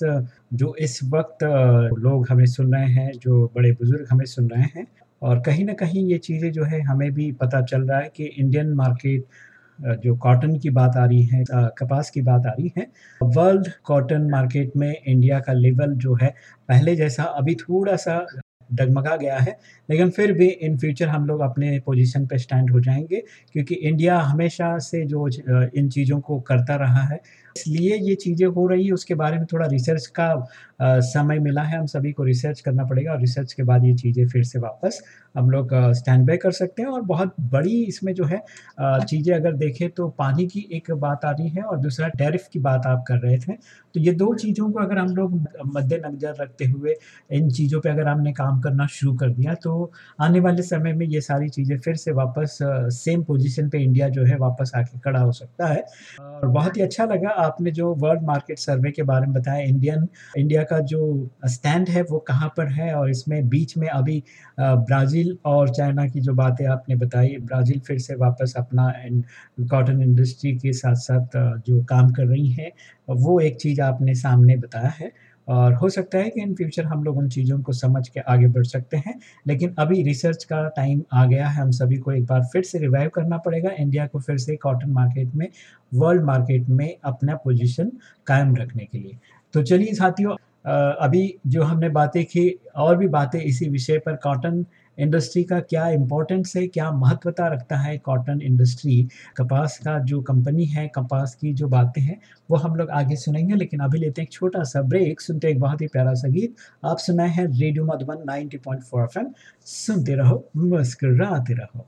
जो इस वक्त लोग हमें सुन रहे हैं, जो बड़े बुज़ुर्ग हमें सुन रहे हैं, और कहीं ना कहीं ये चीज़ें जो है, हमें भी पता चल रहा है कि इंडियन मार्केट जो कॉटन की बात आ रही है कपास की बात आ रही है वर्ल्ड कॉटन मार्केट में इंडिया का लेवल जो है, पहले जैसा अभी थोड़ा सा डगमगा गया है, लेकिन फिर भी इन फ्यूचर हम लोग अपने पोजीशन पे स्टैंड हो जाएँगे, क्योंकि इंडिया हमेशा से जो इन चीज़ों को करता रहा है। इसलिए ये चीज़ें हो रही है, उसके बारे में थोड़ा रिसर्च का समय मिला है, हम सभी को रिसर्च करना पड़ेगा और रिसर्च के बाद ये चीज़ें फिर से वापस हम लोग स्टैंड बाय कर सकते हैं और बहुत बड़ी इसमें जो है चीज़ें अगर देखें तो पानी की एक बात आ रही है और दूसरा टैरिफ की बात आप कर रहे थे। तो ये दो चीज़ों को अगर हम लोग मद्देनजर रखते हुए इन चीज़ों पर अगर हमने काम करना शुरू कर दिया तो आने वाले समय में ये सारी चीज़ें फिर से वापस सेम पोजीशन पे इंडिया जो है वापस आके खड़ा हो सकता है। और बहुत ही अच्छा लगा आपने जो वर्ल्ड मार्केट सर्वे के बारे में बताया इंडियन इंडिया का जो स्टैंड है, वो कहाँ पर है? और इसमें बीच में अभी ब्राज़ील और चाइना की जो बातें आपने बताई, ब्राज़ील फिर से वापस अपना कॉटन इंडस्ट्री के साथ साथ जो काम कर रही हैं, वो एक चीज़ आपने सामने बताया है। और हो सकता है कि इन फ्यूचर हम लोग उन चीज़ों को समझ के आगे बढ़ सकते हैं, लेकिन अभी रिसर्च का टाइम आ गया है, हम सभी को एक बार फिर से रिवाइव करना पड़ेगा। इंडिया को फिर से कॉटन मार्केट में वर्ल्ड मार्केट में अपना पोजीशन कायम रखने के लिए। तो चलिए साथियों अभी जो हमने बातें की, और भी बातें इसी विषय पर कॉटन इंडस्ट्री का क्या इम्पोर्टेंस है, क्या महत्वता रखता है कॉटन इंडस्ट्री कपास का जो कंपनी है, कपास की जो बातें हैं, वो हम लोग आगे सुनेंगे, लेकिन अभी लेते हैं एक छोटा सा ब्रेक सुनते हैं एक बहुत ही प्यारा सा गीत। आप सुनाए हैं रेडियो मधुबन 90.4 एफएम सुनते रहो, मुस्कुराते रहो।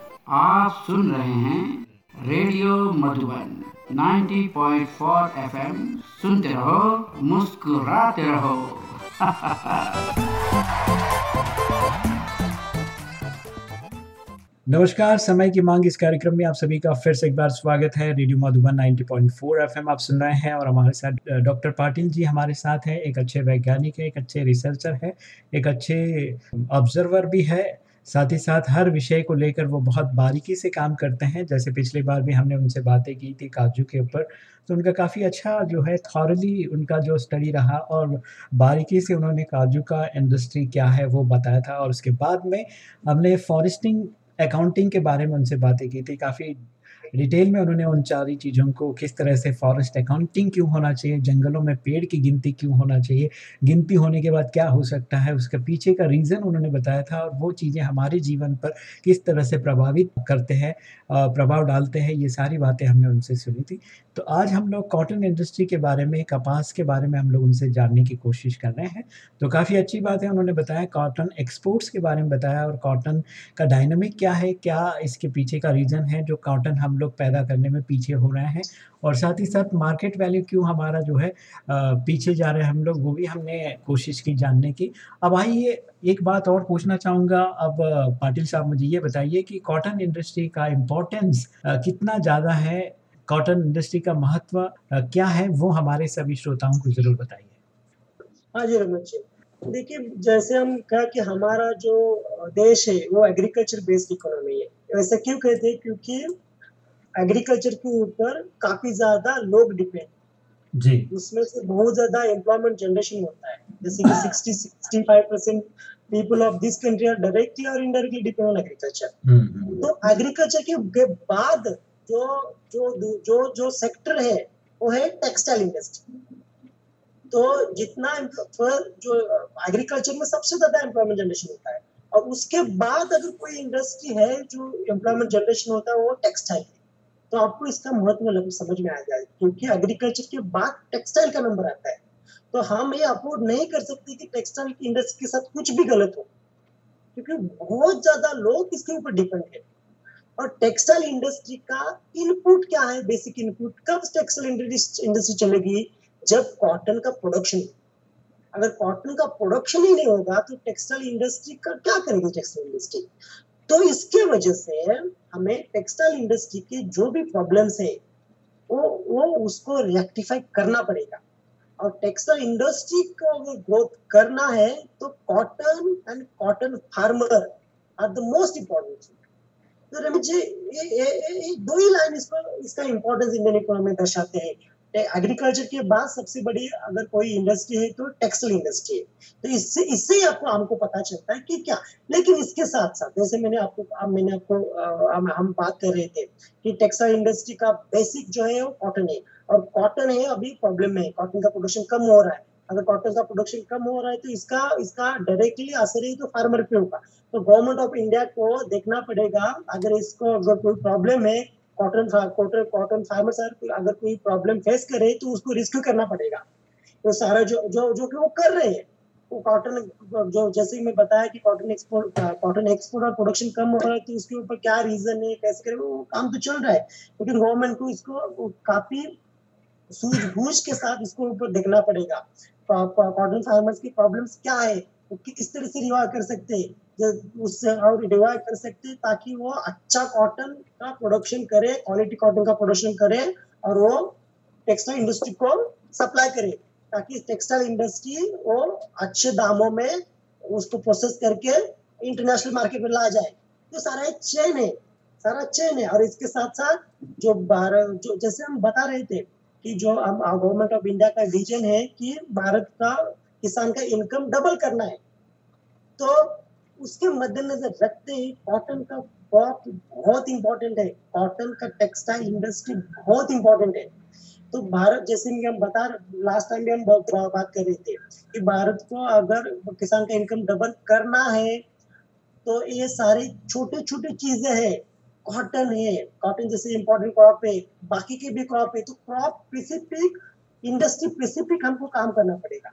आप सुन रहे हैं रेडियो मधुबन 90.4 एफएम। सुनते रहो, मुस्कुराते रहो। नमस्कार, समय की मांग इस कार्यक्रम में आप सभी का फिर से एक बार स्वागत है। रेडियो मधुबन 90.4 एफएम, आप सुन रहे हैं और हमारे साथ डॉक्टर पाटिल जी हमारे साथ हैं। एक अच्छे वैज्ञानिक है, एक अच्छे रिसर्चर है, एक अच्छे ऑब्जर्वर भी है। साथ ही साथ हर विषय को लेकर वो बहुत बारीकी से काम करते हैं। जैसे पिछली बार भी हमने उनसे बातें की थी काजू के ऊपर तो उनका काफ़ी अच्छा जो है थॉरली उनका जो स्टडी रहा और बारीकी से उन्होंने काजू का इंडस्ट्री क्या है वो बताया था। और उसके बाद में हमने फॉरेस्टिंग अकाउंटिंग के बारे में उनसे बातें की थी। काफ़ी डिटेल में उन्होंने उन सारी चीज़ों को किस तरह से फॉरेस्ट अकाउंटिंग क्यों होना चाहिए? जंगलों में पेड़ की गिनती क्यों होना चाहिए? गिनती होने के बाद क्या हो सकता है? उसके पीछे का रीज़न उन्होंने बताया था और वो चीज़ें हमारे जीवन पर किस तरह से प्रभावित करते हैं प्रभाव डालते हैं, ये सारी बातें हमने उनसे सुनी थी। तो आज हम लोग कॉटन इंडस्ट्री के बारे में, कपास के बारे में हम लोग उनसे जानने की कोशिश कर रहे हैं। तो काफ़ी अच्छी बात है, उन्होंने बताया कॉटन एक्सपोर्ट्स के बारे में बताया और कॉटन का डायनामिक क्या है, क्या इसके पीछे का रीज़न है जो कॉटन हम लोग पैदा करने में पीछे हो रहे हैं और साथ ही साथ मार्केट वैल्यू क्यों हमारा जो है पीछे जा रहे हैं हम लोग, वो भी हमने कोशिश की जानने की। अब आइए, एक बात और पूछना चाहूँगा। अब पाटिल साहब मुझे ये बताइए कि कॉटन इंडस्ट्री का इम्पोर्टेंस कितना ज़्यादा है कॉटन इंडस्ट्री का महत्व क्या है? वो हमारे सभी श्रोताओं को ज़रूर बताइए। हाँ जी रमेश जी। देखिए जैसे हम कहा कि हमारा जो देश है वो एग्रीकल्चर बेस्ड इकोनॉमी है। वैसे क्यों कहते हैं क्योंकि एग्रीकल्चर के ऊपर काफ़ी ज़्यादा लोग डिपेंड जी। उसमें से बहुत ज़्यादा एम्प्लॉयमेंट जनरेशन होता है। जैसे कि sixty sixty five percent people of this country are directly और इनडायरेक्टली डिपेंड ऑन एग्रीकल्चर तो एग्रीकल्चर के बाद जो जो जो जो सेक्टर है, वो है टेक्सटाइल इंडस्ट्री तो जितना जो एग्रीकल्चर में सबसे ज़्यादा एम्प्लॉयमेंट जनरेशन होता है, और उसके बाद अगर कोई इंडस्ट्री है जो एम्प्लॉयमेंट जनरेशन होता है, वो टेक्सटाइल है. तो आपको इसका महत्व समझ में आ जाए क्योंकि एग्रीकल्चर के बाद टेक्सटाइल का नंबर आता है. तो हम ये अफोर्ड नहीं कर सकते कि टेक्सटाइल इंडस्ट्री के साथ कुछ भी गलत हो, क्योंकि बहुत ज़्यादा लोग इसके ऊपर डिपेंड है. और टेक्सटाइल इंडस्ट्री का इनपुट क्या है? बेसिक इनपुट कब टेक्सटाइल इंडस्ट्री चलेगी? जब कॉटन का प्रोडक्शन अगर कॉटन का प्रोडक्शन ही नहीं होगा तो टेक्सटाइल इंडस्ट्री का क्या करेगी टेक्सटाइल इंडस्ट्री तो इसके वजह से हमें टेक्सटाइल इंडस्ट्री के जो भी प्रॉब्लम्स है, वो वो उसको रेक्टिफाई करना पड़ेगा। और टेक्सटाइल इंडस्ट्री को अगर ग्रोथ करना है तो cotton and cotton farmer are the most important important तो जी ये, ये, ये, दो ही लाइन इसको इसका इम्पोर्टेंस इंडियन इकोनॉमी दर्शाते हैं। एग्रीकल्चर के बाद सबसे बड़ी अगर कोई इंडस्ट्री है तो टेक्सटाइल इंडस्ट्री है। तो इससे इससे ही आपको हमको पता चलता है कि क्या। लेकिन इसके साथ साथ जैसे मैंने आपको अब मैंने आपको आ, हम बात कर रहे थे कि टेक्सटाइल इंडस्ट्री का बेसिक जो है वो कॉटन है। और कॉटन है अभी प्रॉब्लम में है। कॉटन का प्रोडक्शन कम हो रहा है। अगर कॉटन का प्रोडक्शन कम हो रहा है तो इसका इसका डायरेक्टली असर ही तो फार्मर पे होगा। तो गवर्नमेंट ऑफ़ इंडिया को देखना पड़ेगा, अगर इसको, अगर कोई प्रॉब्लम है कॉटन कॉटन कॉटन फार्मर्स अगर कोई प्रॉब्लम फेस करे तो उसको रिस्क्यू करना पड़ेगा। तो सारा जो जो जो कि वो कर रहे हैं, वो कॉटन जो जैसे मैं बताया कि कॉटन एक्सपोर्ट कॉटन एक्सपोर्ट और प्रोडक्शन कम हो रहा है तो उसके ऊपर क्या रीजन है, कैसे करें, वो काम तो चल रहा है। लेकिन गवर्नमेंट को इसको काफ़ी सूझबूझ के साथ इसको ऊपर देखना पड़ेगा। कॉटन फार्मर्स की प्रॉब्लम्स क्या है? वो किस तरह से रिवाइव कर सकते हैं? उससे और डिवाइड कर सकते हैं ताकि वो अच्छा कॉटन का प्रोडक्शन करे क्वालिटी कॉटन का प्रोडक्शन करे और वो टेक्सटाइल इंडस्ट्री को सप्लाई करे। ताकि टेक्सटाइल इंडस्ट्री वो अच्छे दामों में उसको प्रोसेस करके इंटरनेशनल मार्केट में ला जाए। तो सारा एक चेन है, सारा चेन है। और इसके साथ साथ जो भारत, जो जैसे हम बता रहे थे कि जो हम गवर्नमेंट ऑफ़ इंडिया का विजन है कि भारत का किसान का इनकम डबल करना है। तो उसके मद्देनजर रखते ही कॉटन का क्रॉप बहुत इंपॉर्टेंट है। कॉटन का टेक्सटाइल इंडस्ट्री बहुत इंपॉर्टेंट है। तो भारत, जैसे कि हम बता लास्ट टाइम भी हम बहुत बात कर रहे थे कि भारत को अगर किसान का इनकम डबल करना है तो ये सारी छोटे छोटे चीज़ें हैं। कॉटन है कॉटन जैसे इंपॉर्टेंट क्रॉप है बाकी के भी क्रॉप है तो क्रॉप स्पेसिफिक इंडस्ट्री स्पेसिफिक हमको काम करना पड़ेगा।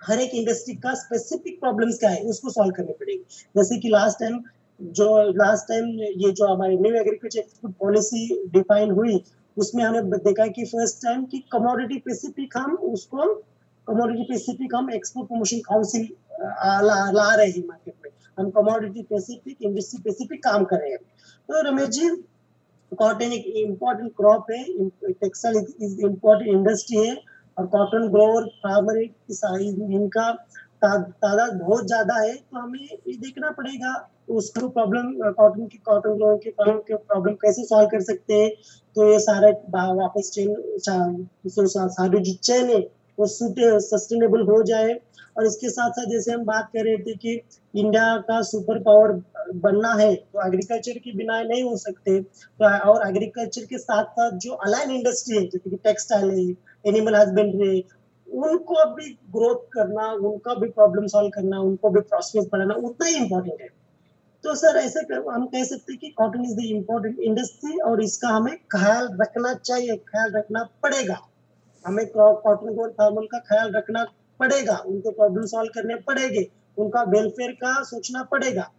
हर एक इंडस्ट्री का स्पेसिफिक प्रॉब्लम्स क्या है उसको सॉल्व करनी पड़ेगी। जैसे कि लास्ट टाइम जो लास्ट टाइम ये जो हमारी न्यू एग्रीकल्चर पॉलिसी डिफाइन हुई उसमें हमने देखा कि फ़र्स्ट टाइम कि कमोडिटी स्पेसिफिक हम उसको कमोडिटी स्पेसिफिक हम एक्सपोर्ट प्रमोशन काउंसिल ला, ला रहे हैं मार्केट हम कमोडिटी स्पेसिफिक इंडस्ट्री स्पेसिफिक काम कर रहे हैं। तो रमेश जी कॉटन एक इम्पोर्टेंट क्रॉप है टेक्सटाइल इज़ इम्पोर्टेंट इंडस्ट्री है और कॉटन ग्रोवर फार्मर साइज़ इनका तादाद बहुत ज़्यादा है तो हमें ये देखना पड़ेगा उसको प्रॉब्लम कॉटन की कॉटन ग्रोवर के फॉर्म के प्रॉब्लम कैसे सॉल्व कर सकते हैं। तो ये सारे वापस चेन सारे जो चेन है, वो सस्टेनेबल हो जाए। और इसके साथ साथ जैसे हम बात कर रहे थे कि इंडिया का सुपर पावर बनना है तो एग्रीकल्चर के बिना नहीं हो सकते। तो और एग्रीकल्चर के साथ साथ जो अलाइन इंडस्ट्री है जैसे कि टेक्सटाइल है एनिमल हस्बेंड्री उनको भी ग्रोथ करना उनका भी प्रॉब्लम सॉल्व करना उनको भी प्रोसेस बनाना उतना ही इम्पोर्टेंट है। तो सर ऐसे कर, हम कह सकते हैं कि cotton is the important industry और इसका हमें ख्याल रखना चाहिए ख्याल रखना पड़ेगा। हमें कॉटन गोल फार्मर का ख्याल रखना पड़ेगा, उनको प्रॉब्लम सॉल्व करने पड़ेंगे, उनका वेलफेयर का सोचना पड़ेगा।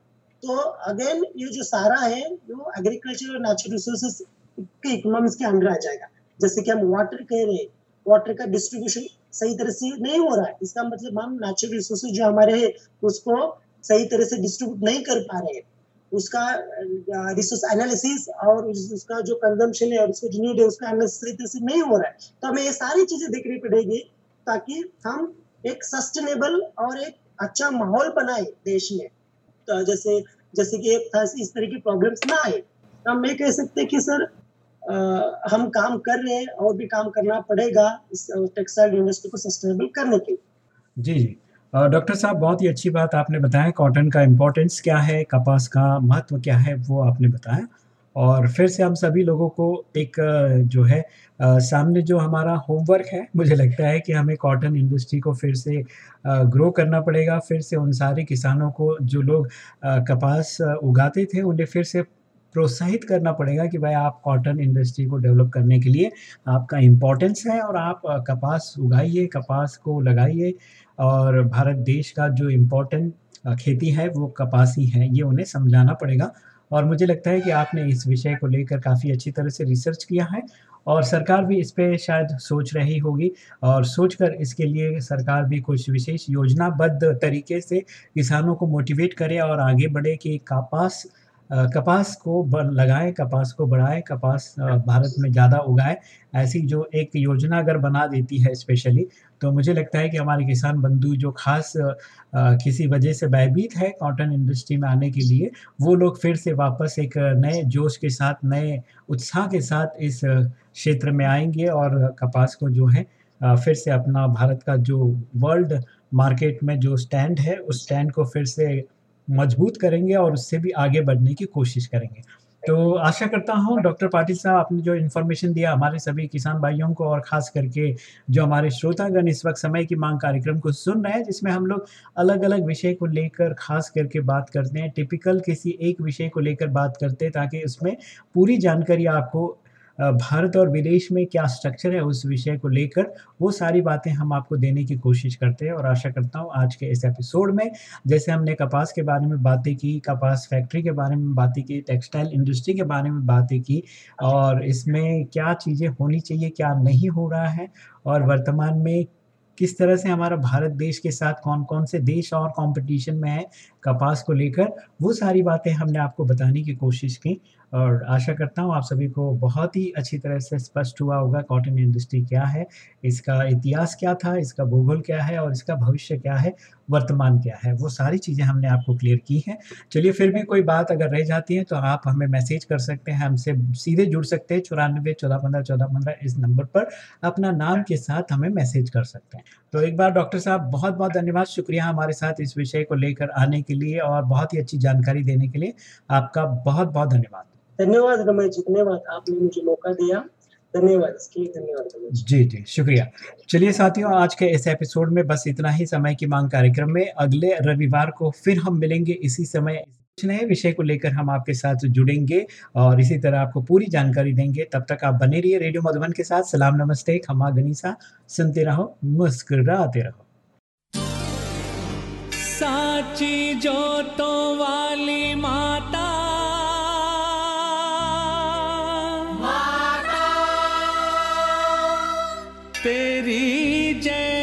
तो अगेन ये जो सारा है, वो एग्रीकल्चर और नेचुरल रिसोर्सेज के इकोनॉमिक्स के अंदर आ जाएगा। जैसे कि हम वाटर कह रहे हैं वाटर का डिस्ट्रीब्यूशन सही तरह से नहीं हो रहा है। इसका मतलब हम नेचुरल रिसोर्सेज जो हमारे है, उसको सही तरह से डिस्ट्रीब्यूट नहीं कर पा रहे हैं। उसका रिसोर्स एनालिसिस और उसका जो कंजम्पशन है और उसका जो नीड है, उसका एनालिसिस सही तरह से नहीं हो रहा है। तो हमें ये सारी चीज़ें देखनी पड़ेगी ताकि हम एक सस्टेनेबल और एक अच्छा माहौल बनाए देश में। तो जैसे जैसे कि इस तरह की प्रॉब्लम्स ना आए तो हम ये कह सकते कि सर आ, हम काम कर रहे हैं और भी काम करना पड़ेगा इस टेक्सटाइल इंडस्ट्री को सस्टेनेबल करने के जी जी। डॉक्टर साहब बहुत ही अच्छी बात आपने बताया कॉटन का इम्पोर्टेंस क्या है कपास का महत्व क्या है वो आपने बताया। और फिर से हम सभी लोगों को एक जो है आ, सामने जो हमारा होमवर्क है मुझे लगता है कि हमें कॉटन इंडस्ट्री को फिर से ग्रो करना पड़ेगा। फिर से उन सारे किसानों को जो लोग कपास उगाते थे उन्हें फिर से प्रोत्साहित करना पड़ेगा कि भाई आप कॉटन इंडस्ट्री को डेवलप करने के लिए आपका इम्पोर्टेंस है और आप कपास उगाइए कपास को लगाइए और भारत देश का जो इम्पोर्टेंट खेती है वो कपास ही है ये उन्हें समझाना पड़ेगा। और मुझे लगता है कि आपने इस विषय को लेकर काफ़ी अच्छी तरह से रिसर्च किया है और सरकार भी इस पर शायद सोच रही होगी और सोचकर इसके लिए सरकार भी कुछ विशेष योजनाबद्ध तरीके से किसानों को मोटिवेट करे और आगे बढ़े कि कपास कपास को लगाएँ, कपास को बढ़ाएँ, कपास भारत में ज़्यादा उगाएँ। ऐसी जो एक योजना अगर बना देती है स्पेशली तो मुझे लगता है कि हमारे किसान बंधु जो खास किसी वजह से भयभीत है कॉटन इंडस्ट्री में आने के लिए, वो लोग फिर से वापस एक नए जोश के साथ, नए उत्साह के साथ इस क्षेत्र में आएँगे और कपास को जो है फिर से अपना भारत का जो वर्ल्ड मार्केट में जो स्टैंड है, उस स्टैंड को फिर से मज़बूत करेंगे और उससे भी आगे बढ़ने की कोशिश करेंगे। तो आशा करता हूँ, डॉक्टर पाटिल साहब, आपने जो इन्फॉर्मेशन दिया हमारे सभी किसान भाइयों को और ख़ास करके जो हमारे श्रोतागण इस वक्त समय की मांग कार्यक्रम को सुन रहे हैं, जिसमें हम लोग अलग अलग विषय को लेकर खास करके बात करते हैं टिपिकल किसी एक विषय को लेकर बात करते हैं, ताकि उसमें पूरी जानकारी आपको भारत और विदेश में क्या स्ट्रक्चर है उस विषय को लेकर, वो सारी बातें हम आपको देने की कोशिश करते हैं और आशा करता हूँ आज के इस एपिसोड में, जैसे हमने कपास के बारे में बातें की, कपास फैक्ट्री के बारे में बातें की टेक्सटाइल इंडस्ट्री के बारे में बातें की और इसमें क्या चीज़ें होनी चाहिए, क्या नहीं हो रहा है और वर्तमान में किस तरह से हमारा भारत देश के साथ कौन कौन से देश और कंपटीशन में है कपास को लेकर वो सारी बातें हमने आपको बताने की कोशिश की और आशा करता हूँ आप सभी को बहुत ही अच्छी तरह से स्पष्ट हुआ होगा कॉटन इंडस्ट्री क्या है, इसका इतिहास क्या था, इसका भूगोल क्या है और इसका भविष्य क्या है, वर्तमान क्या है, वो सारी चीज़ें हमने आपको क्लियर की हैं। चलिए फिर भी कोई बात अगर रह जाती है तो आप हमें मैसेज कर सकते हैं, हमसे सीधे जुड़ सकते हैं, चौरानबे चौदह पंद्रह चौदह पंद्रह इस नंबर पर अपना नाम के साथ हमें मैसेज कर सकते हैं। तो एक बार डॉक्टर साहब बहुत बहुत धन्यवाद, शुक्रिया हमारे साथ इस विषय को लेकर आने के लिए और बहुत ही अच्छी जानकारी देने के लिए आपका बहुत बहुत धन्यवाद। धन्यवाद रमेश जी धन्यवाद। आपने मुझे मौका दिया। धन्यवाद इसके धन्यवाद जी। जी शुक्रिया। चलिए साथियों आज के इस एपिसोड में बस इतना ही। समय की मांग कार्यक्रम में अगले रविवार को फिर हम मिलेंगे इसी समय। कुछ नए विषय को लेकर हम आपके साथ जुड़ेंगे और इसी तरह आपको पूरी जानकारी देंगे। तब तक आप बने रहिए रेडियो मधुबन के साथ। सलाम नमस्ते खमा गनीसा। सुनते रहो मुस्कुराते रहो। साची तो वाली माता। तेरी जय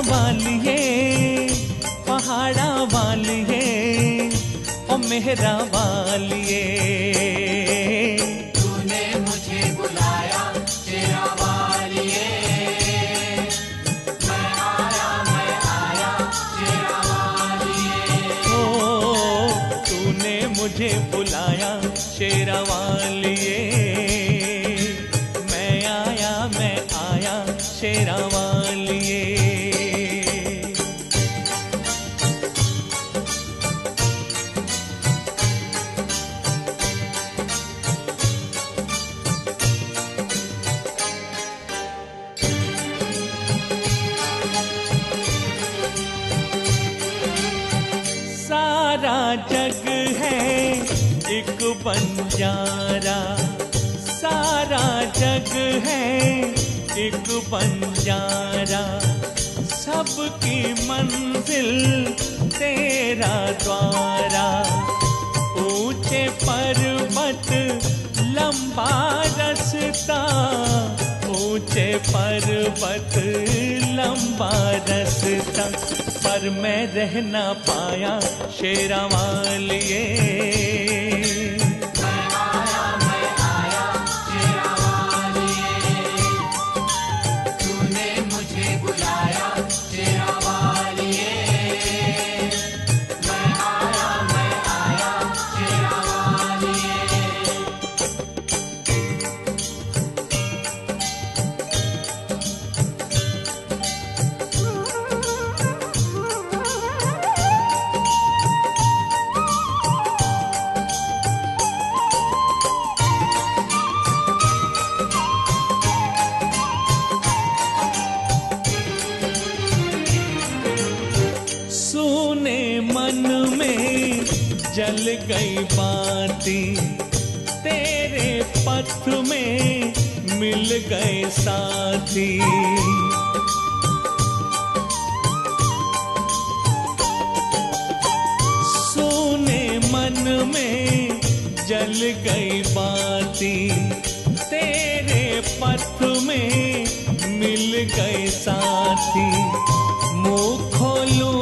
चोता है पहाड़ा वालिए ओ मेहरा वालिए जग है एक बंजारा सारा जग है एक बंजारा सबकी मंजिल तेरा द्वारा। ऊँचे पर्वत, लंबा रास्ता ऊँचे पर्वत लंबा रस्ता पर मैं रह ना पाया शेरा जल गई बाती, तेरे पथ में मिल गए साथी। सोने मन में जल गई बाती, तेरे पथ में मिल गए साथी। मुँह खोलूं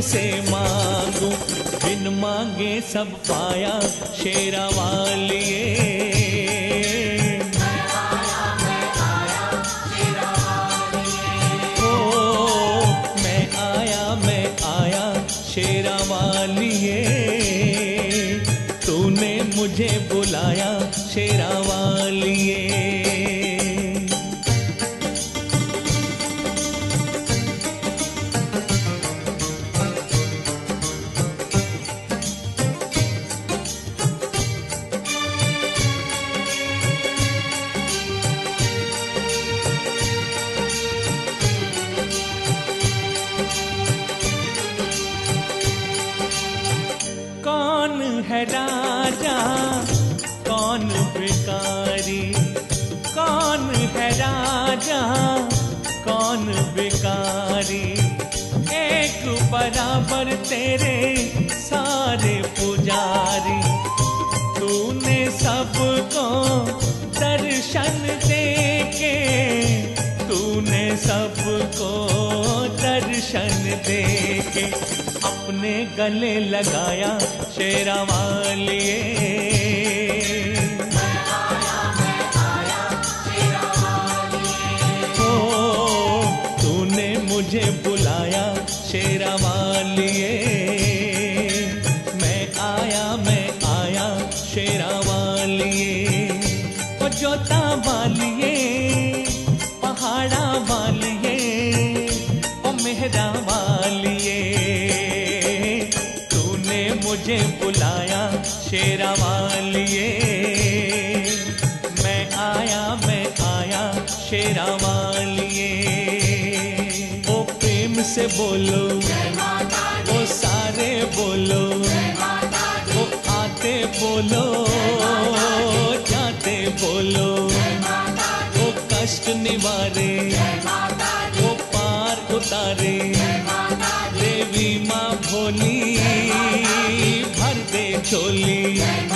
तुझसे मांगू बिन मांगे सब पाया शेरा वालिए। तेरे सारे पुजारी, तूने सबको दर्शन दे के तूने सबको दर्शन दे के अपने गले लगाया शेरा वालिए। बोलो। वो सारे बोलो। वो आते बोलो। जाते बोलो। वो कष्ट निवारे। वो पार उतारे। देवी माँ भोली, भर दे छोली